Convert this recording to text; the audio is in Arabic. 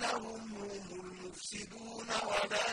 إِنَّهُمْ هُمُ الْمُفْسِدُونَ وَلَا